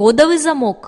кодовый замок.